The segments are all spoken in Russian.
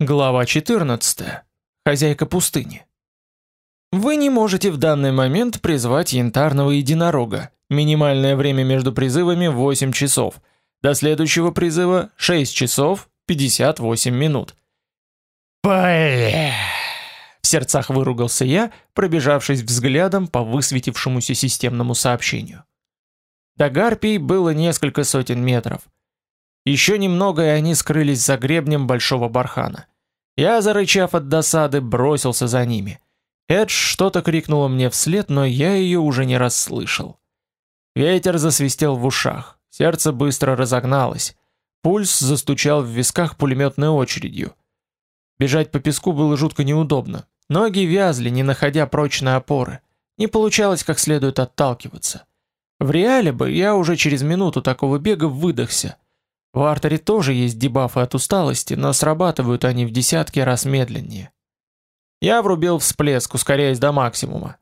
Глава 14. Хозяйка пустыни. Вы не можете в данный момент призвать янтарного единорога. Минимальное время между призывами 8 часов. До следующего призыва 6 часов 58 минут. Бля! В сердцах выругался я, пробежавшись взглядом по высветившемуся системному сообщению. До Гарпий было несколько сотен метров. Еще немного, и они скрылись за гребнем большого бархана. Я, зарычав от досады, бросился за ними. Эдж что-то крикнула мне вслед, но я ее уже не расслышал. Ветер засвистел в ушах, сердце быстро разогналось. Пульс застучал в висках пулеметной очередью. Бежать по песку было жутко неудобно. Ноги вязли, не находя прочной опоры. Не получалось как следует отталкиваться. В реале бы я уже через минуту такого бега выдохся. В артере тоже есть дебафы от усталости, но срабатывают они в десятки раз медленнее. Я врубил всплеск, ускоряясь до максимума.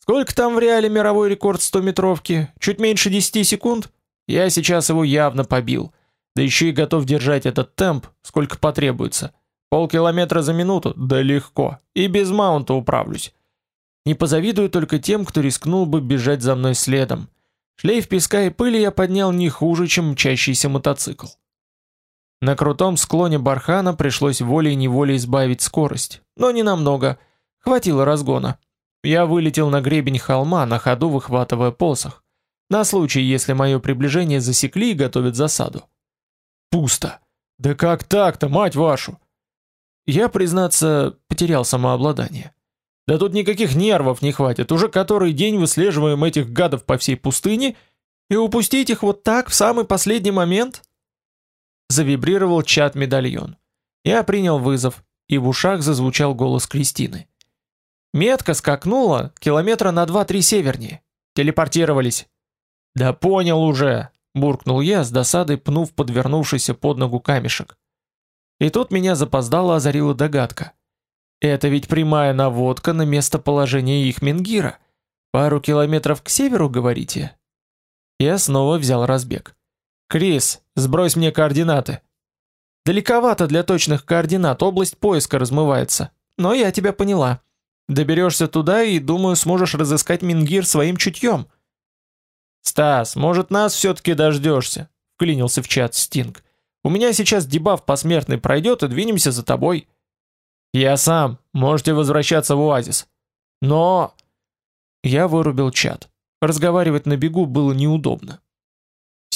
Сколько там в реале мировой рекорд 100-метровки? Чуть меньше 10 секунд? Я сейчас его явно побил. Да еще и готов держать этот темп, сколько потребуется. Полкилометра за минуту? Да легко. И без маунта управлюсь. Не позавидую только тем, кто рискнул бы бежать за мной следом. Шлейф песка и пыли я поднял не хуже, чем мчащийся мотоцикл. На крутом склоне бархана пришлось волей-неволей избавить скорость, но не намного. Хватило разгона. Я вылетел на гребень холма, на ходу выхватывая посох. На случай, если мое приближение засекли и готовят засаду. Пусто. Да как так-то, мать вашу? Я, признаться, потерял самообладание. Да тут никаких нервов не хватит, уже который день выслеживаем этих гадов по всей пустыне, и упустить их вот так в самый последний момент? Завибрировал чат-медальон. Я принял вызов, и в ушах зазвучал голос Кристины. Метка скакнула километра на 2-3 севернее. Телепортировались. Да понял уже, буркнул я с досадой, пнув подвернувшийся под ногу камешек. И тут меня запоздало озарила догадка. Это ведь прямая наводка на местоположение их Менгира. Пару километров к северу, говорите? Я снова взял разбег. Крис, сбрось мне координаты. Далековато для точных координат, область поиска размывается. Но я тебя поняла. Доберешься туда и, думаю, сможешь разыскать Мингир своим чутьем. Стас, может, нас все-таки дождешься? Вклинился в чат Стинг. У меня сейчас дебаф посмертный пройдет и двинемся за тобой. Я сам, можете возвращаться в оазис. Но... Я вырубил чат. Разговаривать на бегу было неудобно.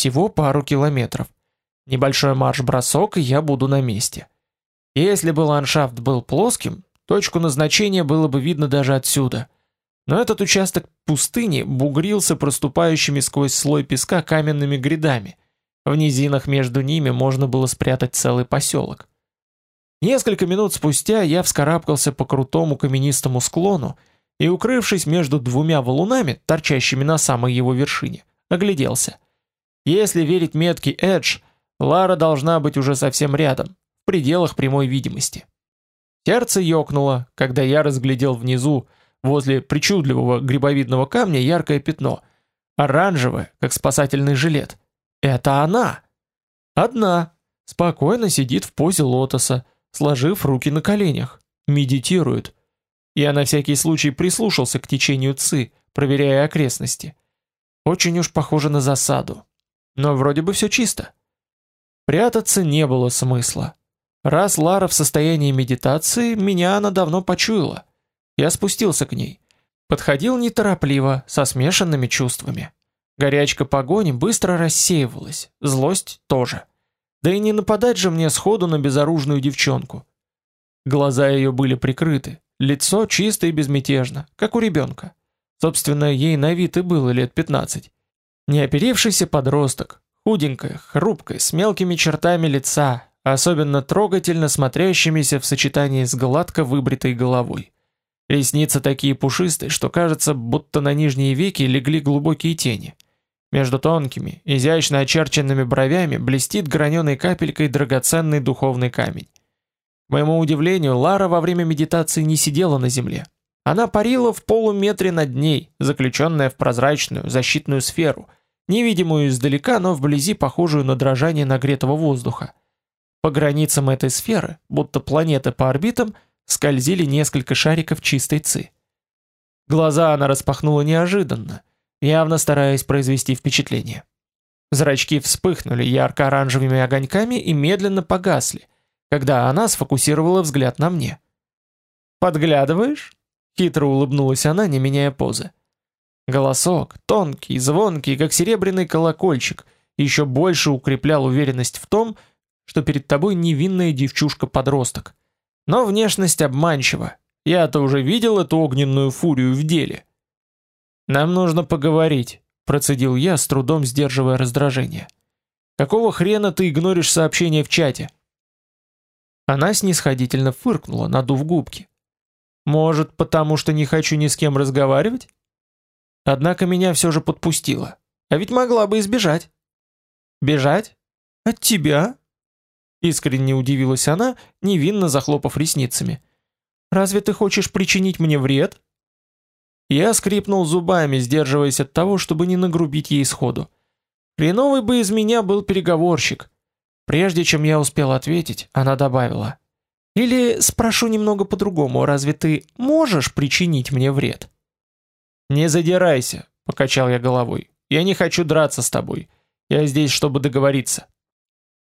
Всего пару километров. Небольшой марш-бросок, и я буду на месте. Если бы ландшафт был плоским, точку назначения было бы видно даже отсюда. Но этот участок пустыни бугрился проступающими сквозь слой песка каменными грядами. В низинах между ними можно было спрятать целый поселок. Несколько минут спустя я вскарабкался по крутому каменистому склону и, укрывшись между двумя валунами, торчащими на самой его вершине, огляделся. Если верить метке Эдж, Лара должна быть уже совсем рядом, в пределах прямой видимости. Сердце ёкнуло, когда я разглядел внизу, возле причудливого грибовидного камня, яркое пятно, оранжевое, как спасательный жилет. Это она! Одна, спокойно сидит в позе лотоса, сложив руки на коленях, медитирует. Я на всякий случай прислушался к течению ци, проверяя окрестности. Очень уж похоже на засаду. Но вроде бы все чисто. Прятаться не было смысла. Раз Лара в состоянии медитации, меня она давно почуяла. Я спустился к ней. Подходил неторопливо, со смешанными чувствами. Горячка погони быстро рассеивалась, злость тоже. Да и не нападать же мне сходу на безоружную девчонку. Глаза ее были прикрыты, лицо чисто и безмятежно, как у ребенка. Собственно, ей на вид и было лет 15. Неоперившийся подросток, худенькая, хрупкая, с мелкими чертами лица, особенно трогательно смотрящимися в сочетании с гладко выбритой головой. Ресницы такие пушистые, что кажется, будто на нижние веки легли глубокие тени – между тонкими, изящно очерченными бровями блестит граненой капелькой драгоценный духовный камень. К моему удивлению, Лара во время медитации не сидела на земле. Она парила в полуметре над ней, заключенная в прозрачную защитную сферу, невидимую издалека, но вблизи похожую на дрожание нагретого воздуха. По границам этой сферы, будто планеты по орбитам, скользили несколько шариков чистой ци. Глаза она распахнула неожиданно, явно стараясь произвести впечатление. Зрачки вспыхнули ярко-оранжевыми огоньками и медленно погасли, когда она сфокусировала взгляд на мне. «Подглядываешь?» — хитро улыбнулась она, не меняя позы. Голосок, тонкий, звонкий, как серебряный колокольчик, еще больше укреплял уверенность в том, что перед тобой невинная девчушка-подросток. Но внешность обманчива. Я-то уже видел эту огненную фурию в деле. Нам нужно поговорить, процедил я, с трудом сдерживая раздражение. Какого хрена ты игноришь сообщение в чате? Она снисходительно фыркнула, надув губки. Может, потому что не хочу ни с кем разговаривать? Однако меня все же подпустило. А ведь могла бы избежать. Бежать? От тебя? Искренне удивилась она, невинно захлопав ресницами. Разве ты хочешь причинить мне вред? Я скрипнул зубами, сдерживаясь от того, чтобы не нагрубить ей сходу. Хреновый бы из меня был переговорщик. Прежде чем я успел ответить, она добавила: "Или спрошу немного по-другому, разве ты можешь причинить мне вред?" "Не задирайся", покачал я головой. "Я не хочу драться с тобой. Я здесь, чтобы договориться".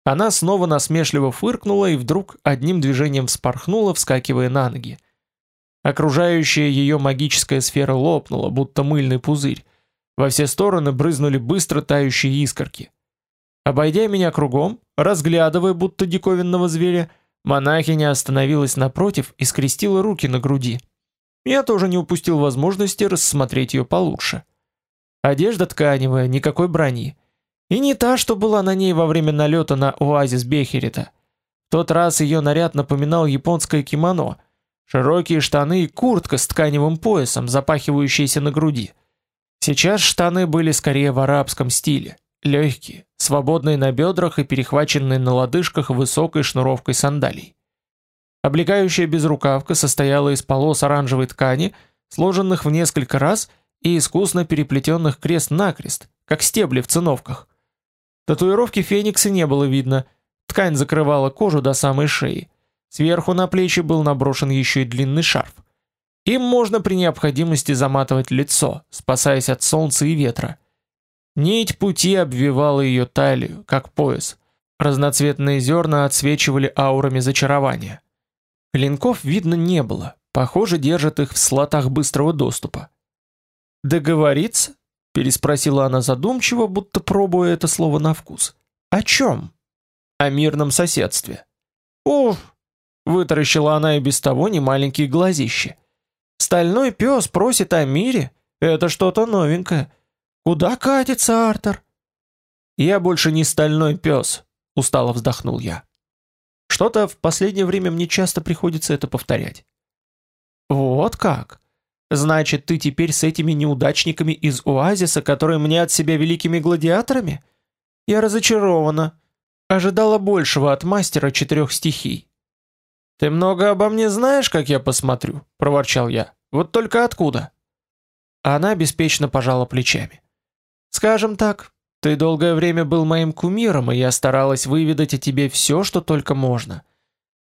Она снова насмешливо фыркнула и вдруг одним движением вспорхнула, вскакивая на ноги. Окружающая ее магическая сфера лопнула, будто мыльный пузырь. Во все стороны брызнули быстро тающие искорки. Обойдя меня кругом, разглядывая будто диковинного зверя, монахиня остановилась напротив и скрестила руки на груди. Я тоже не упустил возможности рассмотреть ее получше. Одежда тканевая, никакой брони. И не та, что была на ней во время налета на оазис Бехерита. В тот раз ее наряд напоминал японское кимоно — Широкие штаны и куртка с тканевым поясом, запахивающиеся на груди. Сейчас штаны были скорее в арабском стиле, легкие, свободные на бедрах и перехваченные на лодыжках высокой шнуровкой сандалий. Облегающая безрукавка состояла из полос оранжевой ткани, сложенных в несколько раз и искусно переплетенных крест-накрест, как стебли в циновках. Татуировки феникса не было видно, ткань закрывала кожу до самой шеи. Сверху на плечи был наброшен еще и длинный шарф. Им можно при необходимости заматывать лицо, спасаясь от солнца и ветра. Нить пути обвивала ее талию, как пояс. Разноцветные зерна отсвечивали аурами зачарования. Клинков видно не было, похоже, держат их в слотах быстрого доступа. «Договориться?» — переспросила она задумчиво, будто пробуя это слово на вкус. «О чем?» «О мирном соседстве». «Уф, Вытаращила она и без того немаленькие глазищи. Стальной пес просит о мире? Это что-то новенькое. Куда катится Артер? Я больше не стальной пес, устало вздохнул я. Что-то в последнее время мне часто приходится это повторять. Вот как? Значит, ты теперь с этими неудачниками из Оазиса, которые мне от себя великими гладиаторами? Я разочарована. Ожидала большего от мастера четырех стихий. Ты много обо мне знаешь, как я посмотрю, проворчал я. Вот только откуда? Она беспечно пожала плечами. Скажем так, ты долгое время был моим кумиром, и я старалась выведать о тебе все, что только можно.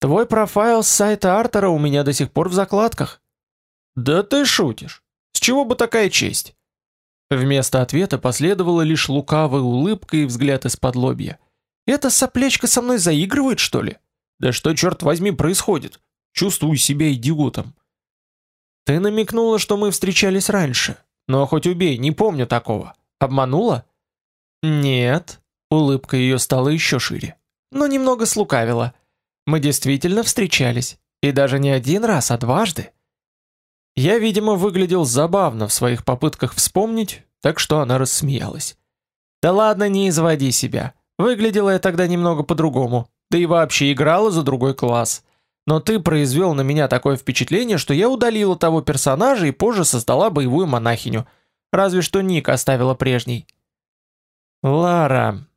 Твой профайл с сайта Артера у меня до сих пор в закладках. Да ты шутишь. С чего бы такая честь? Вместо ответа последовала лишь лукавая улыбка и взгляд из-под лобья. Эта соплечка со мной заигрывает, что ли? Да что, черт возьми, происходит? Чувствую себя идиотом. Ты намекнула, что мы встречались раньше. Но хоть убей, не помню такого. Обманула? Нет. Улыбка ее стала еще шире. Но немного слукавила. Мы действительно встречались. И даже не один раз, а дважды. Я, видимо, выглядел забавно в своих попытках вспомнить, так что она рассмеялась. Да ладно, не изводи себя. Выглядела я тогда немного по-другому. Да и вообще играла за другой класс. Но ты произвел на меня такое впечатление, что я удалила того персонажа и позже создала боевую монахиню. Разве что ник оставила прежний. Лара.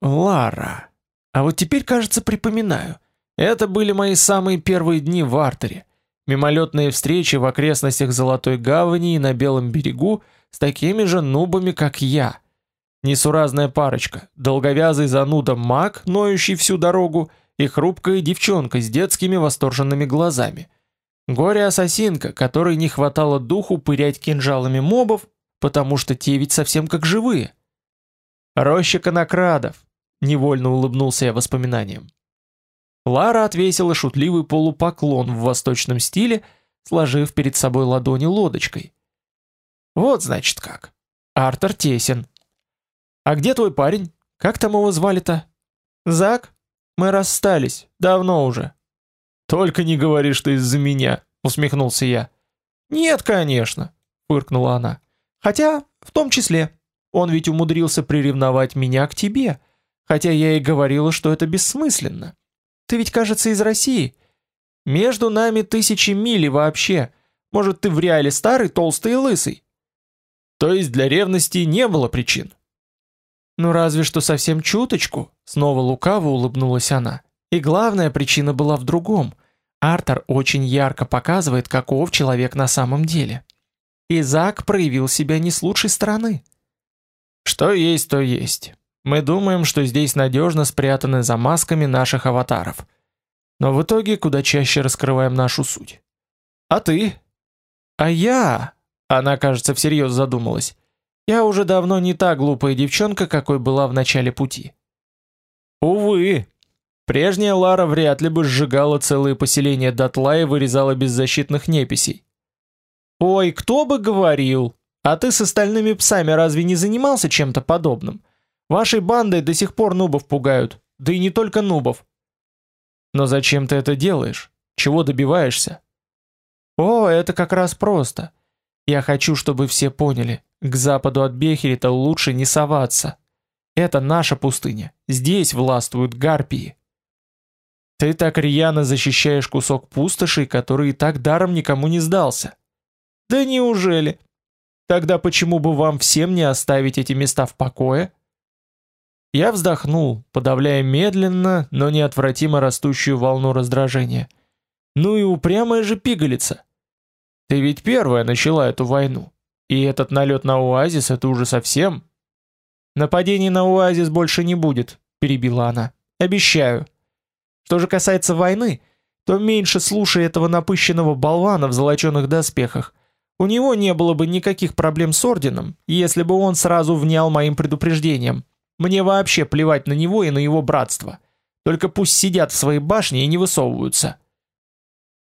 Лара. А вот теперь, кажется, припоминаю. Это были мои самые первые дни в Артере. Мимолетные встречи в окрестностях Золотой Гавани и на Белом берегу с такими же нубами, как я. Несуразная парочка, долговязый зануда маг, ноющий всю дорогу, и хрупкая девчонка с детскими восторженными глазами. Горе-ассасинка, которой не хватало духу пырять кинжалами мобов, потому что те ведь совсем как живые. Роща конокрадов, невольно улыбнулся я воспоминаниям. Лара отвесила шутливый полупоклон в восточном стиле, сложив перед собой ладони лодочкой. Вот значит как. Артер тесен. А где твой парень? Как там его звали-то? Зак? Мы расстались, давно уже. Только не говори, что из-за меня, усмехнулся я. Нет, конечно, фыркнула она. Хотя, в том числе, он ведь умудрился приревновать меня к тебе, хотя я и говорила, что это бессмысленно. Ты ведь, кажется, из России. Между нами тысячи миль вообще. Может, ты в реале старый, толстый и лысый? То есть для ревности не было причин. Ну разве что совсем чуточку, снова лукаво улыбнулась она. И главная причина была в другом. Артер очень ярко показывает, каков человек на самом деле. Изак проявил себя не с лучшей стороны. Что есть, то есть. Мы думаем, что здесь надежно спрятаны за масками наших аватаров. Но в итоге куда чаще раскрываем нашу суть. А ты? А я? Она, кажется, всерьез задумалась. Я уже давно не та глупая девчонка, какой была в начале пути. Увы. Прежняя Лара вряд ли бы сжигала целые поселения дотла и вырезала беззащитных неписей. Ой, кто бы говорил? А ты с остальными псами разве не занимался чем-то подобным? Вашей бандой до сих пор нубов пугают, да и не только нубов. Но зачем ты это делаешь? Чего добиваешься? О, это как раз просто. Я хочу, чтобы все поняли, к западу от Бехерита лучше не соваться. Это наша пустыня. Здесь властвуют гарпии. Ты так рьяно защищаешь кусок пустоши, который и так даром никому не сдался. Да неужели? Тогда почему бы вам всем не оставить эти места в покое? Я вздохнул, подавляя медленно, но неотвратимо растущую волну раздражения. Ну и упрямая же пигалица. Ты ведь первая начала эту войну. И этот налет на оазис это уже совсем... Нападений на оазис больше не будет, перебила она. Обещаю. Что же касается войны, то меньше слушай этого напыщенного болвана в золоченых доспехах. У него не было бы никаких проблем с орденом, если бы он сразу внял моим предупреждениям. Мне вообще плевать на него и на его братство. Только пусть сидят в своей башне и не высовываются.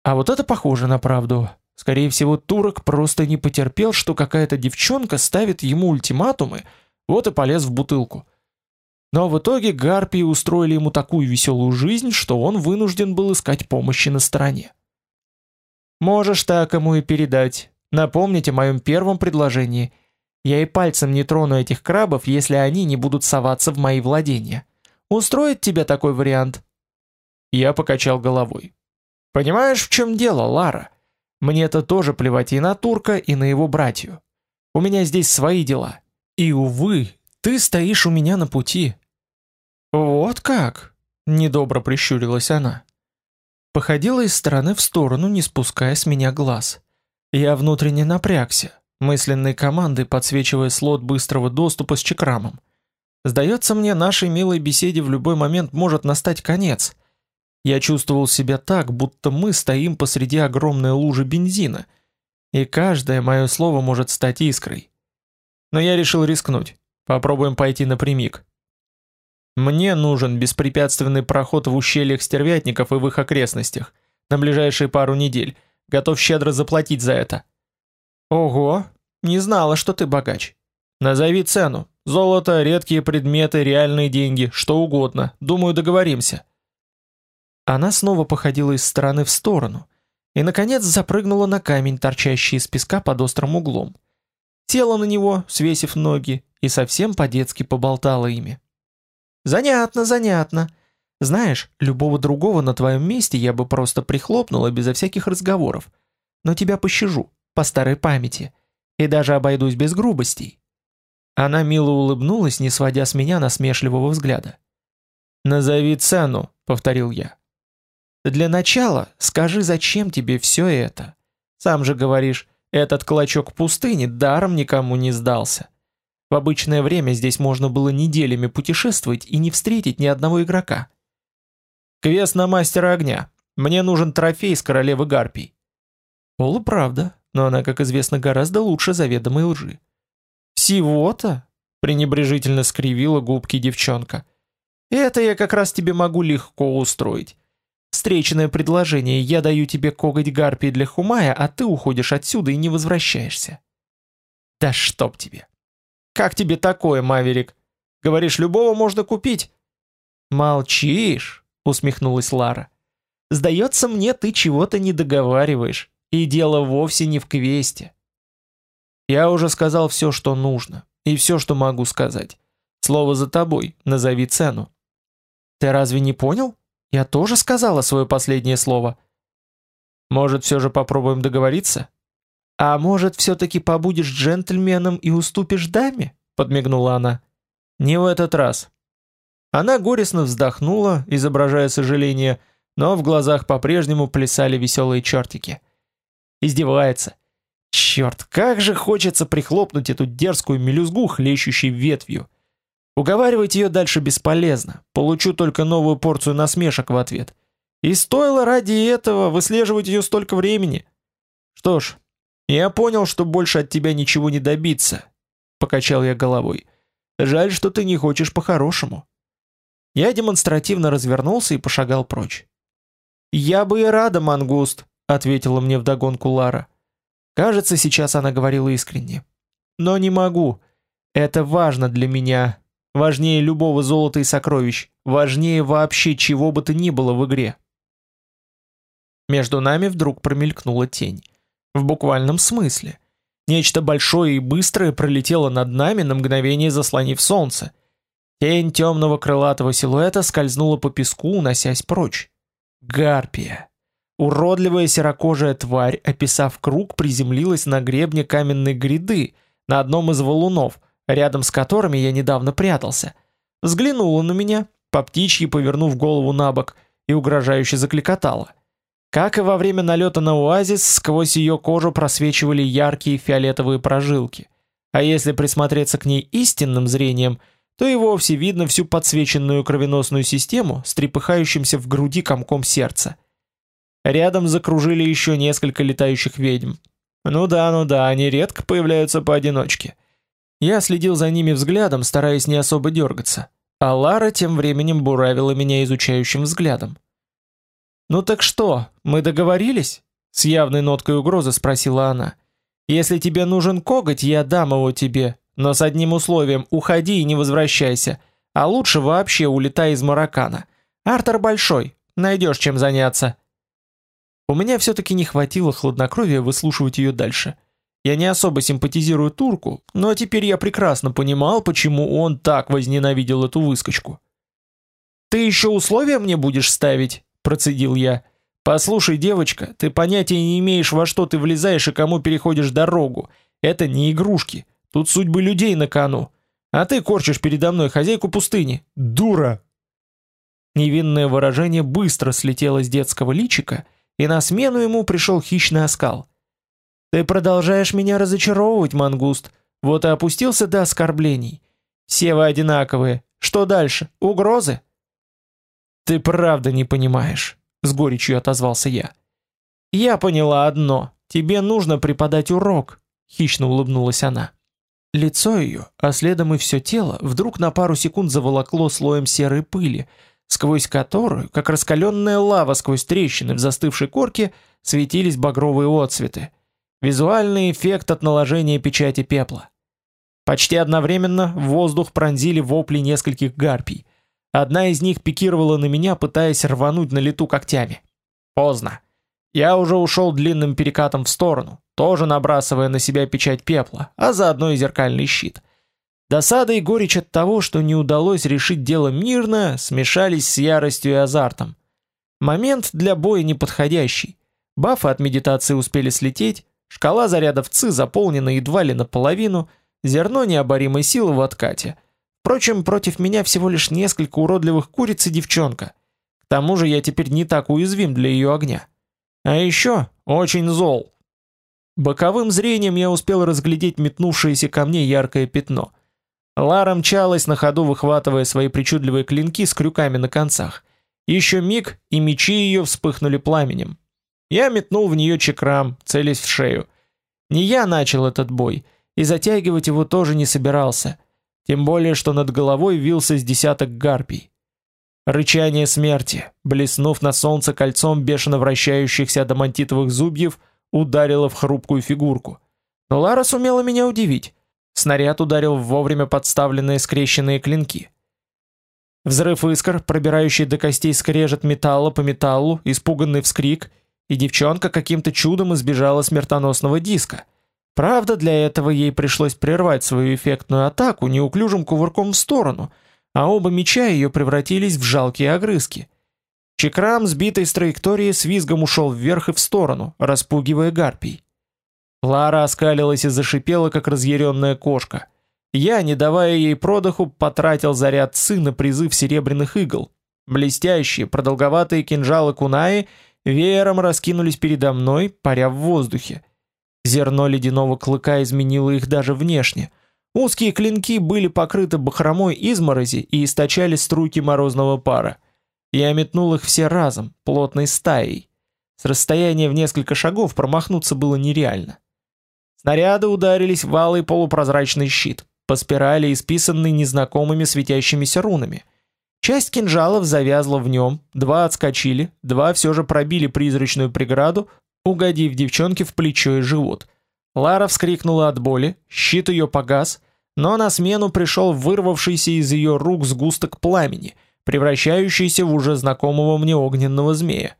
А вот это похоже на правду. Скорее всего, турок просто не потерпел, что какая-то девчонка ставит ему ультиматумы, вот и полез в бутылку. Но в итоге гарпии устроили ему такую веселую жизнь, что он вынужден был искать помощи на стороне. Можешь так ему и передать. Напомните о моем первом предложении – я и пальцем не трону этих крабов, если они не будут соваться в мои владения. Устроит тебя такой вариант?» Я покачал головой. «Понимаешь, в чем дело, Лара? Мне-то тоже плевать и на турка, и на его братью. У меня здесь свои дела. И, увы, ты стоишь у меня на пути». «Вот как?» — недобро прищурилась она. Походила из стороны в сторону, не спуская с меня глаз. Я внутренне напрягся мысленной командой подсвечивая слот быстрого доступа с чекрамом. Сдается мне, нашей милой беседе в любой момент может настать конец. Я чувствовал себя так, будто мы стоим посреди огромной лужи бензина, и каждое мое слово может стать искрой. Но я решил рискнуть. Попробуем пойти напрямик. Мне нужен беспрепятственный проход в ущельях стервятников и в их окрестностях на ближайшие пару недель. Готов щедро заплатить за это. Ого, не знала, что ты богач. Назови цену. Золото, редкие предметы, реальные деньги, что угодно. Думаю, договоримся. Она снова походила из стороны в сторону и наконец запрыгнула на камень, торчащий из песка под острым углом. Села на него, свесив ноги, и совсем по-детски поболтала ими. Занятно, занятно. Знаешь, любого другого на твоем месте я бы просто прихлопнула безо всяких разговоров. Но тебя пощажу, по старой памяти и даже обойдусь без грубостей. Она мило улыбнулась, не сводя с меня насмешливого взгляда. «Назови цену», — повторил я. «Для начала скажи, зачем тебе все это? Сам же говоришь, этот клочок пустыни даром никому не сдался. В обычное время здесь можно было неделями путешествовать и не встретить ни одного игрока». Квест на мастера огня. Мне нужен трофей с королевы Гарпий. Полуправда, но она, как известно, гораздо лучше заведомой лжи. Всего-то? пренебрежительно скривила губки девчонка. Это я как раз тебе могу легко устроить. Встречное предложение: я даю тебе коготь гарпии для Хумая, а ты уходишь отсюда и не возвращаешься. Да чтоб тебе. Как тебе такое, Маверик? Говоришь, любого можно купить? Молчишь, усмехнулась Лара. Сдается мне, ты чего-то не договариваешь, и дело вовсе не в квесте. Я уже сказал все, что нужно, и все, что могу сказать. Слово за тобой, назови цену. Ты разве не понял? Я тоже сказала свое последнее слово. Может, все же попробуем договориться? А может, все-таки побудешь джентльменом и уступишь даме? Подмигнула она. Не в этот раз. Она горестно вздохнула, изображая сожаление, но в глазах по-прежнему плясали веселые чертики. Издевается. Черт, как же хочется прихлопнуть эту дерзкую мелюзгу, хлещущей ветвью. Уговаривать ее дальше бесполезно, получу только новую порцию насмешек в ответ. И стоило ради этого выслеживать ее столько времени. Что ж, я понял, что больше от тебя ничего не добиться, покачал я головой. Жаль, что ты не хочешь по-хорошему. Я демонстративно развернулся и пошагал прочь. Я бы и рада, мангуст, ответила мне вдогонку Лара. Кажется, сейчас она говорила искренне. Но не могу. Это важно для меня. Важнее любого золота и сокровищ. Важнее вообще чего бы то ни было в игре. Между нами вдруг промелькнула тень. В буквальном смысле. Нечто большое и быстрое пролетело над нами на мгновение заслонив солнце. Тень темного крылатого силуэта скользнула по песку, уносясь прочь. Гарпия. Уродливая серокожая тварь, описав круг, приземлилась на гребне каменной гряды, на одном из валунов, рядом с которыми я недавно прятался. Взглянула на меня, по птичьи повернув голову на бок, и угрожающе закликотала. Как и во время налета на оазис, сквозь ее кожу просвечивали яркие фиолетовые прожилки. А если присмотреться к ней истинным зрением, то и вовсе видно всю подсвеченную кровеносную систему с трепыхающимся в груди комком сердца. Рядом закружили еще несколько летающих ведьм. Ну да, ну да, они редко появляются поодиночке. Я следил за ними взглядом, стараясь не особо дергаться. А Лара тем временем буравила меня изучающим взглядом. «Ну так что, мы договорились?» С явной ноткой угрозы спросила она. «Если тебе нужен коготь, я дам его тебе, но с одним условием – уходи и не возвращайся, а лучше вообще улетай из Маракана. Артер большой, найдешь чем заняться». У меня все-таки не хватило хладнокровия выслушивать ее дальше. Я не особо симпатизирую турку, но теперь я прекрасно понимал, почему он так возненавидел эту выскочку. «Ты еще условия мне будешь ставить?» – процедил я. «Послушай, девочка, ты понятия не имеешь, во что ты влезаешь и кому переходишь дорогу. Это не игрушки, тут судьбы людей на кону. А ты корчишь передо мной хозяйку пустыни. Дура!» Невинное выражение быстро слетело с детского личика – и на смену ему пришел хищный оскал. «Ты продолжаешь меня разочаровывать, мангуст. Вот и опустился до оскорблений. Все вы одинаковые. Что дальше? Угрозы?» «Ты правда не понимаешь», — с горечью отозвался я. «Я поняла одно. Тебе нужно преподать урок», — хищно улыбнулась она. Лицо ее, а следом и все тело, вдруг на пару секунд заволокло слоем серой пыли, сквозь которую, как раскаленная лава сквозь трещины в застывшей корке, светились багровые отсветы. Визуальный эффект от наложения печати пепла. Почти одновременно в воздух пронзили вопли нескольких гарпий. Одна из них пикировала на меня, пытаясь рвануть на лету когтями. Поздно. Я уже ушел длинным перекатом в сторону, тоже набрасывая на себя печать пепла, а заодно и зеркальный щит — Досада и горечь от того, что не удалось решить дело мирно, смешались с яростью и азартом. Момент для боя неподходящий. Бафы от медитации успели слететь, шкала зарядов ЦИ заполнена едва ли наполовину, зерно необоримой силы в откате. Впрочем, против меня всего лишь несколько уродливых куриц и девчонка. К тому же я теперь не так уязвим для ее огня. А еще очень зол. Боковым зрением я успел разглядеть метнувшееся ко мне яркое пятно — Лара мчалась на ходу, выхватывая свои причудливые клинки с крюками на концах. Еще миг, и мечи ее вспыхнули пламенем. Я метнул в нее чекрам, целясь в шею. Не я начал этот бой, и затягивать его тоже не собирался. Тем более, что над головой вился с десяток гарпий. Рычание смерти, блеснув на солнце кольцом бешено вращающихся адамантитовых зубьев, ударило в хрупкую фигурку. Но Лара сумела меня удивить. Снаряд ударил в вовремя подставленные скрещенные клинки. Взрыв искр, пробирающий до костей скрежет металла по металлу, испуганный вскрик, и девчонка каким-то чудом избежала смертоносного диска. Правда, для этого ей пришлось прервать свою эффектную атаку неуклюжим кувырком в сторону, а оба меча ее превратились в жалкие огрызки. Чекрам, сбитый с траектории, с визгом ушел вверх и в сторону, распугивая гарпий. Лара оскалилась и зашипела, как разъяренная кошка. Я, не давая ей продыху, потратил заряд ци на призыв серебряных игл. Блестящие, продолговатые кинжалы кунаи веером раскинулись передо мной, паря в воздухе. Зерно ледяного клыка изменило их даже внешне. Узкие клинки были покрыты бахромой изморози и источали струйки морозного пара. Я метнул их все разом, плотной стаей. С расстояния в несколько шагов промахнуться было нереально. Снаряды ударились в алый полупрозрачный щит, по спирали исписанный незнакомыми светящимися рунами. Часть кинжалов завязла в нем, два отскочили, два все же пробили призрачную преграду, угодив девчонке в плечо и живот. Лара вскрикнула от боли, щит ее погас, но на смену пришел вырвавшийся из ее рук сгусток пламени, превращающийся в уже знакомого мне огненного змея.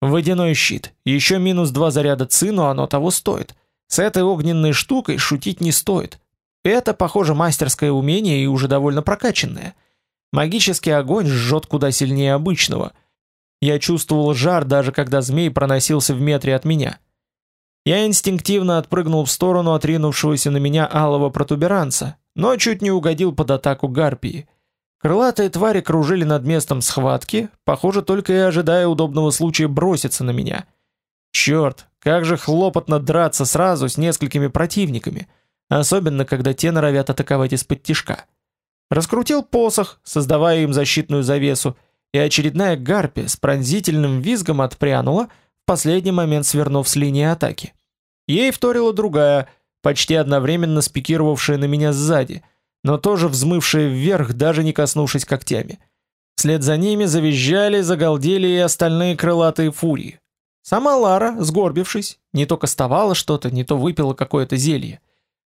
Водяной щит, еще минус два заряда ци, но оно того стоит — с этой огненной штукой шутить не стоит. Это, похоже, мастерское умение и уже довольно прокачанное. Магический огонь жжет куда сильнее обычного. Я чувствовал жар, даже когда змей проносился в метре от меня. Я инстинктивно отпрыгнул в сторону отринувшегося на меня алого протуберанца, но чуть не угодил под атаку гарпии. Крылатые твари кружили над местом схватки, похоже, только и ожидая удобного случая броситься на меня. Черт, как же хлопотно драться сразу с несколькими противниками, особенно когда те норовят атаковать из-под тишка. Раскрутил посох, создавая им защитную завесу, и очередная гарпия с пронзительным визгом отпрянула, последний момент свернув с линии атаки. Ей вторила другая, почти одновременно спикировавшая на меня сзади, но тоже взмывшая вверх, даже не коснувшись когтями. Вслед за ними завизжали, загалдели и остальные крылатые фурии. Сама Лара, сгорбившись, не то кастовала что-то, не то выпила какое-то зелье.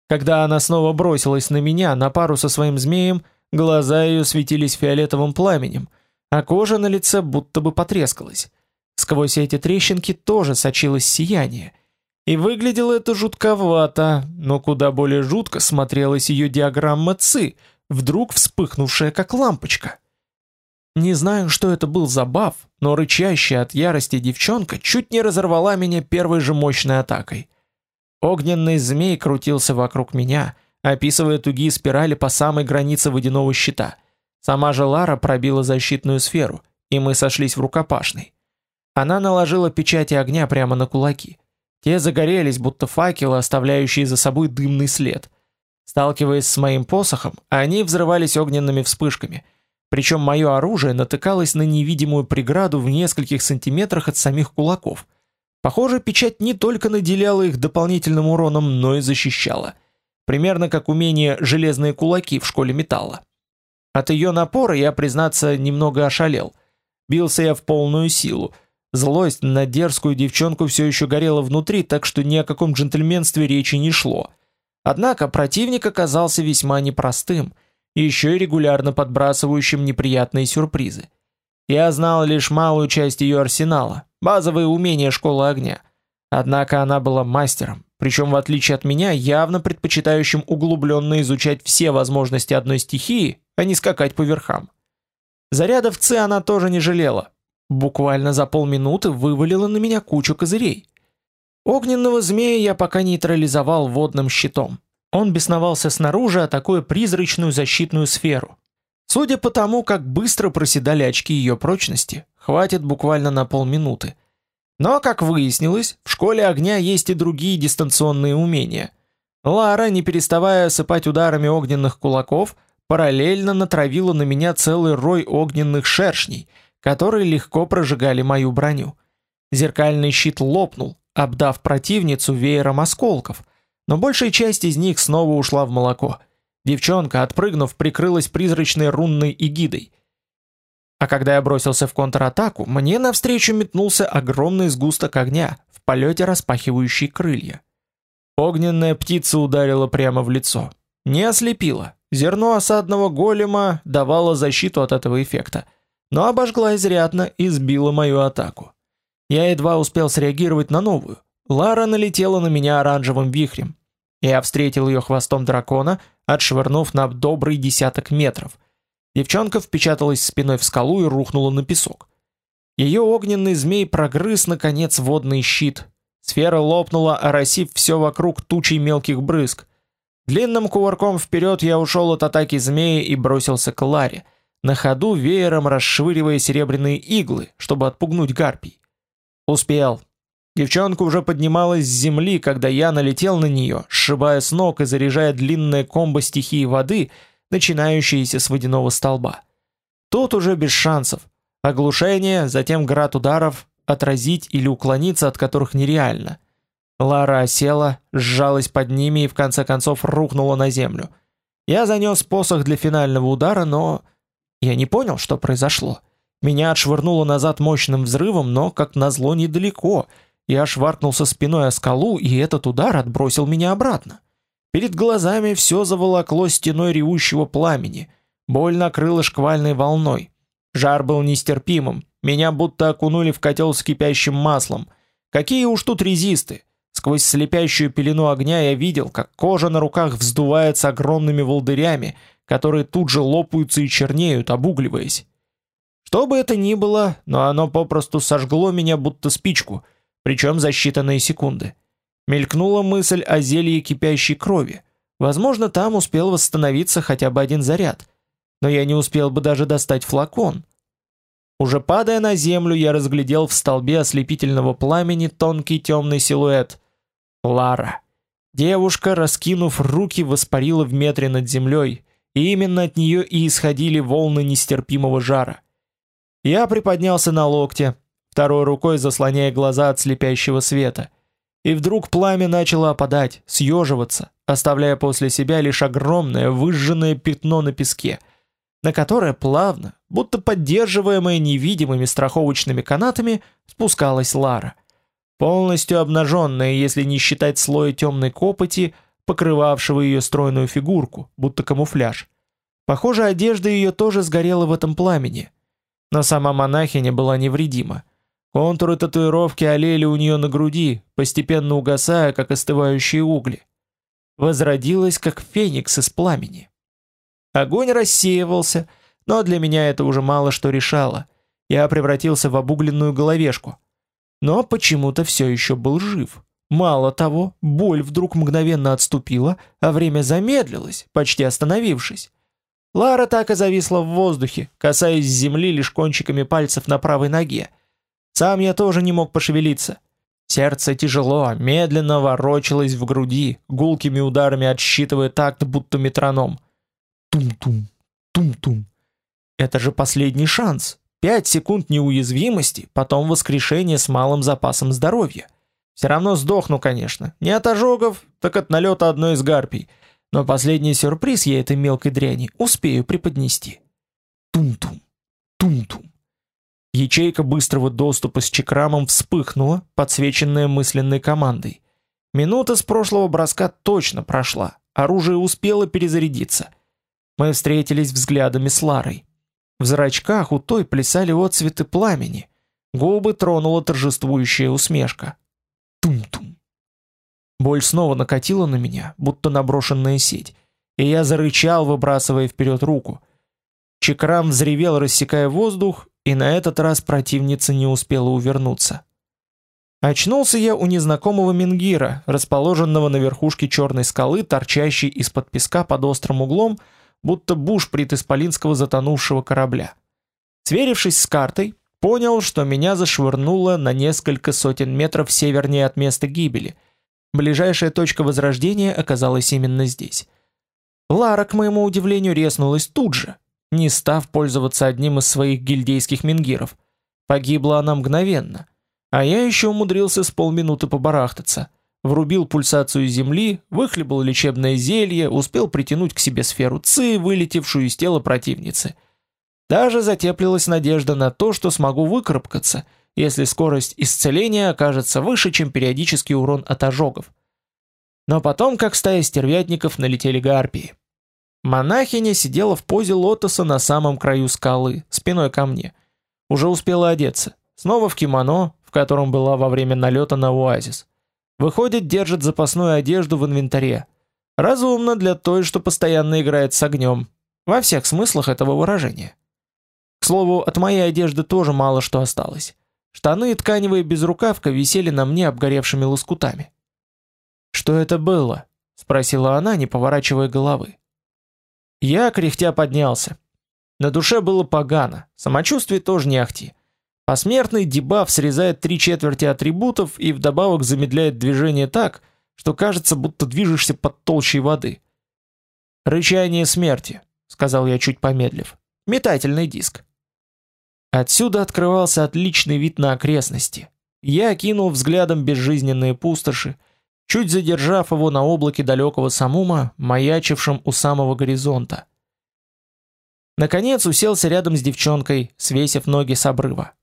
Когда она снова бросилась на меня на пару со своим змеем, глаза ее светились фиолетовым пламенем, а кожа на лице будто бы потрескалась. Сквозь эти трещинки тоже сочилось сияние. И выглядело это жутковато, но куда более жутко смотрелась ее диаграмма ЦИ, вдруг вспыхнувшая как лампочка. Не знаю, что это был за баф, но рычащая от ярости девчонка чуть не разорвала меня первой же мощной атакой. Огненный змей крутился вокруг меня, описывая тугие спирали по самой границе водяного щита. Сама же Лара пробила защитную сферу, и мы сошлись в рукопашной. Она наложила печати огня прямо на кулаки. Те загорелись, будто факелы, оставляющие за собой дымный след. Сталкиваясь с моим посохом, они взрывались огненными вспышками — причем мое оружие натыкалось на невидимую преграду в нескольких сантиметрах от самих кулаков. Похоже, печать не только наделяла их дополнительным уроном, но и защищала. Примерно как умение «железные кулаки» в школе металла. От ее напора я, признаться, немного ошалел. Бился я в полную силу. Злость на дерзкую девчонку все еще горела внутри, так что ни о каком джентльменстве речи не шло. Однако противник оказался весьма непростым — еще и регулярно подбрасывающим неприятные сюрпризы. Я знал лишь малую часть ее арсенала, базовые умения школы огня. Однако она была мастером, причем в отличие от меня, явно предпочитающим углубленно изучать все возможности одной стихии, а не скакать по верхам. Зарядов Ци она тоже не жалела. Буквально за полминуты вывалила на меня кучу козырей. Огненного змея я пока нейтрализовал водным щитом. Он бесновался снаружи, атакуя призрачную защитную сферу. Судя по тому, как быстро проседали очки ее прочности, хватит буквально на полминуты. Но, как выяснилось, в школе огня есть и другие дистанционные умения. Лара, не переставая осыпать ударами огненных кулаков, параллельно натравила на меня целый рой огненных шершней, которые легко прожигали мою броню. Зеркальный щит лопнул, обдав противницу веером осколков, но большая часть из них снова ушла в молоко. Девчонка, отпрыгнув, прикрылась призрачной рунной эгидой. А когда я бросился в контратаку, мне навстречу метнулся огромный сгусток огня, в полете распахивающий крылья. Огненная птица ударила прямо в лицо. Не ослепила. Зерно осадного голема давало защиту от этого эффекта, но обожгла изрядно и сбила мою атаку. Я едва успел среагировать на новую. Лара налетела на меня оранжевым вихрем. Я встретил ее хвостом дракона, отшвырнув на добрый десяток метров. Девчонка впечаталась спиной в скалу и рухнула на песок. Ее огненный змей прогрыз наконец водный щит. Сфера лопнула, оросив все вокруг тучей мелких брызг. Длинным кувырком вперед я ушел от атаки змеи и бросился к Ларе, на ходу веером расшвыривая серебряные иглы, чтобы отпугнуть гарпий. Успел. Девчонка уже поднималась с земли, когда я налетел на нее, сшибая с ног и заряжая длинное комбо стихии воды, начинающееся с водяного столба. Тут уже без шансов. Оглушение, затем град ударов, отразить или уклониться от которых нереально. Лара осела, сжалась под ними и в конце концов рухнула на землю. Я занес посох для финального удара, но... Я не понял, что произошло. Меня отшвырнуло назад мощным взрывом, но, как назло, недалеко. Я шваркнулся спиной о скалу, и этот удар отбросил меня обратно. Перед глазами все заволокло стеной ревущего пламени. Боль накрыла шквальной волной. Жар был нестерпимым. Меня будто окунули в котел с кипящим маслом. Какие уж тут резисты. Сквозь слепящую пелену огня я видел, как кожа на руках вздувается огромными волдырями, которые тут же лопаются и чернеют, обугливаясь. Что бы это ни было, но оно попросту сожгло меня будто спичку, причем за считанные секунды. Мелькнула мысль о зелье кипящей крови. Возможно, там успел восстановиться хотя бы один заряд. Но я не успел бы даже достать флакон. Уже падая на землю, я разглядел в столбе ослепительного пламени тонкий темный силуэт. Лара. Девушка, раскинув руки, воспарила в метре над землей, и именно от нее и исходили волны нестерпимого жара. Я приподнялся на локте, второй рукой заслоняя глаза от слепящего света. И вдруг пламя начало опадать, съеживаться, оставляя после себя лишь огромное выжженное пятно на песке, на которое плавно, будто поддерживаемое невидимыми страховочными канатами, спускалась Лара. Полностью обнаженная, если не считать слоя темной копоти, покрывавшего ее стройную фигурку, будто камуфляж. Похоже, одежда ее тоже сгорела в этом пламени — но сама монахиня была невредима. Контуры татуировки олели у нее на груди, постепенно угасая, как остывающие угли. Возродилась, как феникс из пламени. Огонь рассеивался, но для меня это уже мало что решало. Я превратился в обугленную головешку. Но почему-то все еще был жив. Мало того, боль вдруг мгновенно отступила, а время замедлилось, почти остановившись. Лара так и зависла в воздухе, касаясь земли лишь кончиками пальцев на правой ноге. Сам я тоже не мог пошевелиться. Сердце тяжело, медленно ворочалось в груди, гулкими ударами отсчитывая такт, будто метроном. Тум-тум, тум-тум. Это же последний шанс. Пять секунд неуязвимости, потом воскрешение с малым запасом здоровья. Все равно сдохну, конечно. Не от ожогов, так от налета одной из гарпий — но последний сюрприз я этой мелкой дряни успею преподнести. Тум-тум, тум-тум. Ячейка быстрого доступа с чекрамом вспыхнула, подсвеченная мысленной командой. Минута с прошлого броска точно прошла, оружие успело перезарядиться. Мы встретились взглядами с Ларой. В зрачках у той плясали отцветы пламени. Губы тронула торжествующая усмешка. Тум-тум. Боль снова накатила на меня, будто наброшенная сеть, и я зарычал, выбрасывая вперед руку. Чекрам взревел, рассекая воздух, и на этот раз противница не успела увернуться. Очнулся я у незнакомого Менгира, расположенного на верхушке черной скалы, торчащей из-под песка под острым углом, будто бушприт исполинского затонувшего корабля. Сверившись с картой, понял, что меня зашвырнуло на несколько сотен метров севернее от места гибели — Ближайшая точка возрождения оказалась именно здесь. Лара, к моему удивлению, резнулась тут же. не став пользоваться одним из своих гильдейских мингиров. Погибла она мгновенно. А я еще умудрился с полминуты побарахтаться. Врубил пульсацию земли, выхлебал лечебное зелье, успел притянуть к себе сферу ЦИ, вылетевшую из тела противницы. Даже затеплилась надежда на то, что смогу выкарабкаться, если скорость исцеления окажется выше, чем периодический урон от ожогов. Но потом, как стая стервятников, налетели гарпии. Монахиня сидела в позе лотоса на самом краю скалы, спиной ко мне. Уже успела одеться. Снова в кимоно, в котором была во время налета на оазис. Выходит, держит запасную одежду в инвентаре. Разумно для той, что постоянно играет с огнем. Во всех смыслах этого выражения. К слову, от моей одежды тоже мало что осталось. Штаны и тканевая безрукавка висели на мне обгоревшими лоскутами. «Что это было?» — спросила она, не поворачивая головы. Я, кряхтя, поднялся. На душе было погано, самочувствие тоже не ахти. Посмертный дебаф срезает три четверти атрибутов и вдобавок замедляет движение так, что кажется, будто движешься под толщей воды. «Рычание смерти», — сказал я чуть помедлив. «Метательный диск». Отсюда открывался отличный вид на окрестности. Я окинул взглядом безжизненные пустоши, чуть задержав его на облаке далекого Самума, маячившем у самого горизонта. Наконец уселся рядом с девчонкой, свесив ноги с обрыва.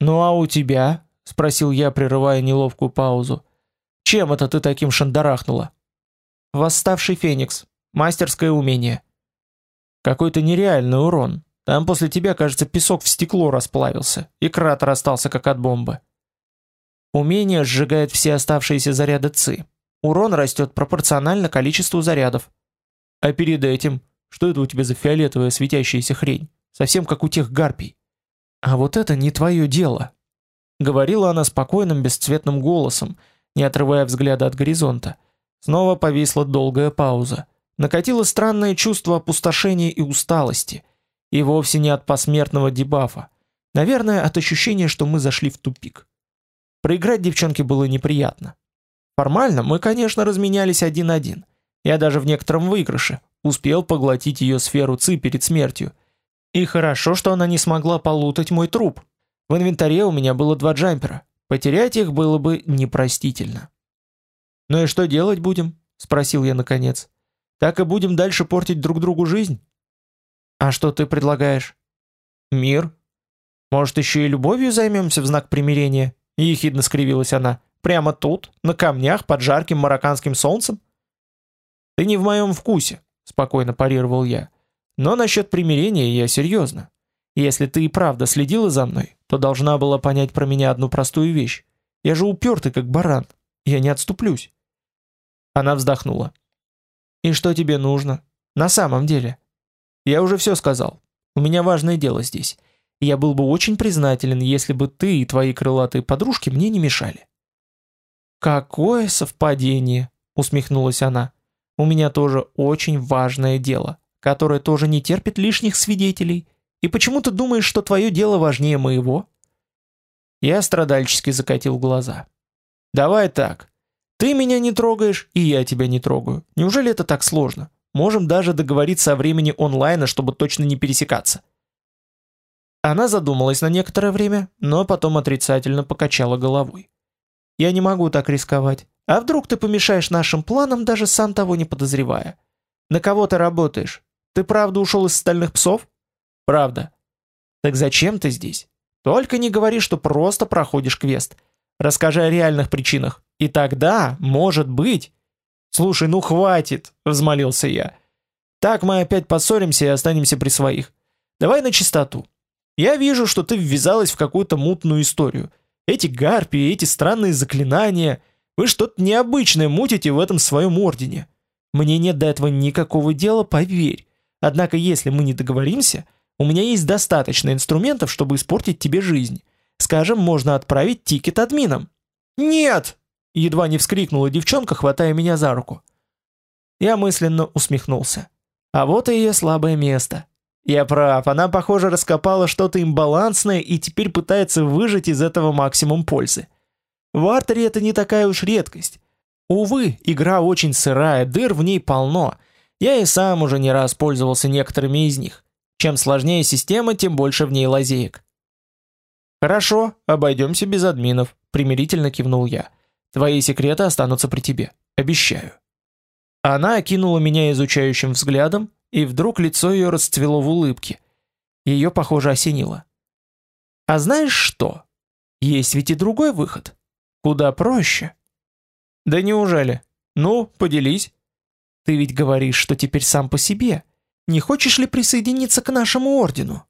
«Ну а у тебя?» — спросил я, прерывая неловкую паузу. «Чем это ты таким шандарахнула?» «Восставший феникс. Мастерское умение». «Какой-то нереальный урон. Там после тебя, кажется, песок в стекло расплавился, и кратер остался как от бомбы». Умение сжигает все оставшиеся заряды ЦИ. Урон растет пропорционально количеству зарядов. А перед этим, что это у тебя за фиолетовая светящаяся хрень? Совсем как у тех гарпий. А вот это не твое дело, говорила она спокойным бесцветным голосом, не отрывая взгляда от горизонта. Снова повисла долгая пауза. Накатило странное чувство опустошения и усталости, и вовсе не от посмертного дебафа. Наверное, от ощущения, что мы зашли в тупик. Проиграть девчонке было неприятно. Формально мы, конечно, разменялись один-один. Я даже в некотором выигрыше успел поглотить ее сферу ЦИ перед смертью. И хорошо, что она не смогла полутать мой труп. В инвентаре у меня было два джампера. Потерять их было бы непростительно. «Ну и что делать будем?» — спросил я наконец. «Так и будем дальше портить друг другу жизнь?» «А что ты предлагаешь?» «Мир. Может, еще и любовью займемся в знак примирения?» — ехидно скривилась она. «Прямо тут, на камнях, под жарким марокканским солнцем?» «Ты не в моем вкусе», — спокойно парировал я. «Но насчет примирения я серьезно. Если ты и правда следила за мной, то должна была понять про меня одну простую вещь. Я же упертый, как баран. Я не отступлюсь». Она вздохнула. «И что тебе нужно? На самом деле?» «Я уже все сказал. У меня важное дело здесь. Я был бы очень признателен, если бы ты и твои крылатые подружки мне не мешали. Какое совпадение, усмехнулась она. У меня тоже очень важное дело, которое тоже не терпит лишних свидетелей. И почему ты думаешь, что твое дело важнее моего? Я страдальчески закатил глаза. Давай так. Ты меня не трогаешь, и я тебя не трогаю. Неужели это так сложно? Можем даже договориться о времени онлайна, чтобы точно не пересекаться. Она задумалась на некоторое время, но потом отрицательно покачала головой. «Я не могу так рисковать. А вдруг ты помешаешь нашим планам, даже сам того не подозревая? На кого ты работаешь? Ты правда ушел из стальных псов?» «Правда». «Так зачем ты здесь? Только не говори, что просто проходишь квест. Расскажи о реальных причинах. И тогда, может быть...» «Слушай, ну хватит!» — взмолился я. «Так мы опять поссоримся и останемся при своих. Давай на чистоту. Я вижу, что ты ввязалась в какую-то мутную историю. Эти гарпии, эти странные заклинания. Вы что-то необычное мутите в этом своем ордене. Мне нет до этого никакого дела, поверь. Однако, если мы не договоримся, у меня есть достаточно инструментов, чтобы испортить тебе жизнь. Скажем, можно отправить тикет админам. «Нет!» — едва не вскрикнула девчонка, хватая меня за руку. Я мысленно усмехнулся. А вот и ее слабое место. Я прав, она, похоже, раскопала что-то имбалансное и теперь пытается выжать из этого максимум пользы. В артере это не такая уж редкость. Увы, игра очень сырая, дыр в ней полно. Я и сам уже не раз пользовался некоторыми из них. Чем сложнее система, тем больше в ней лазеек. Хорошо, обойдемся без админов, примирительно кивнул я. Твои секреты останутся при тебе, обещаю. Она окинула меня изучающим взглядом, и вдруг лицо ее расцвело в улыбке. Ее, похоже, осенило. А знаешь что? Есть ведь и другой выход. Куда проще. Да неужели? Ну, поделись. Ты ведь говоришь, что теперь сам по себе. Не хочешь ли присоединиться к нашему ордену?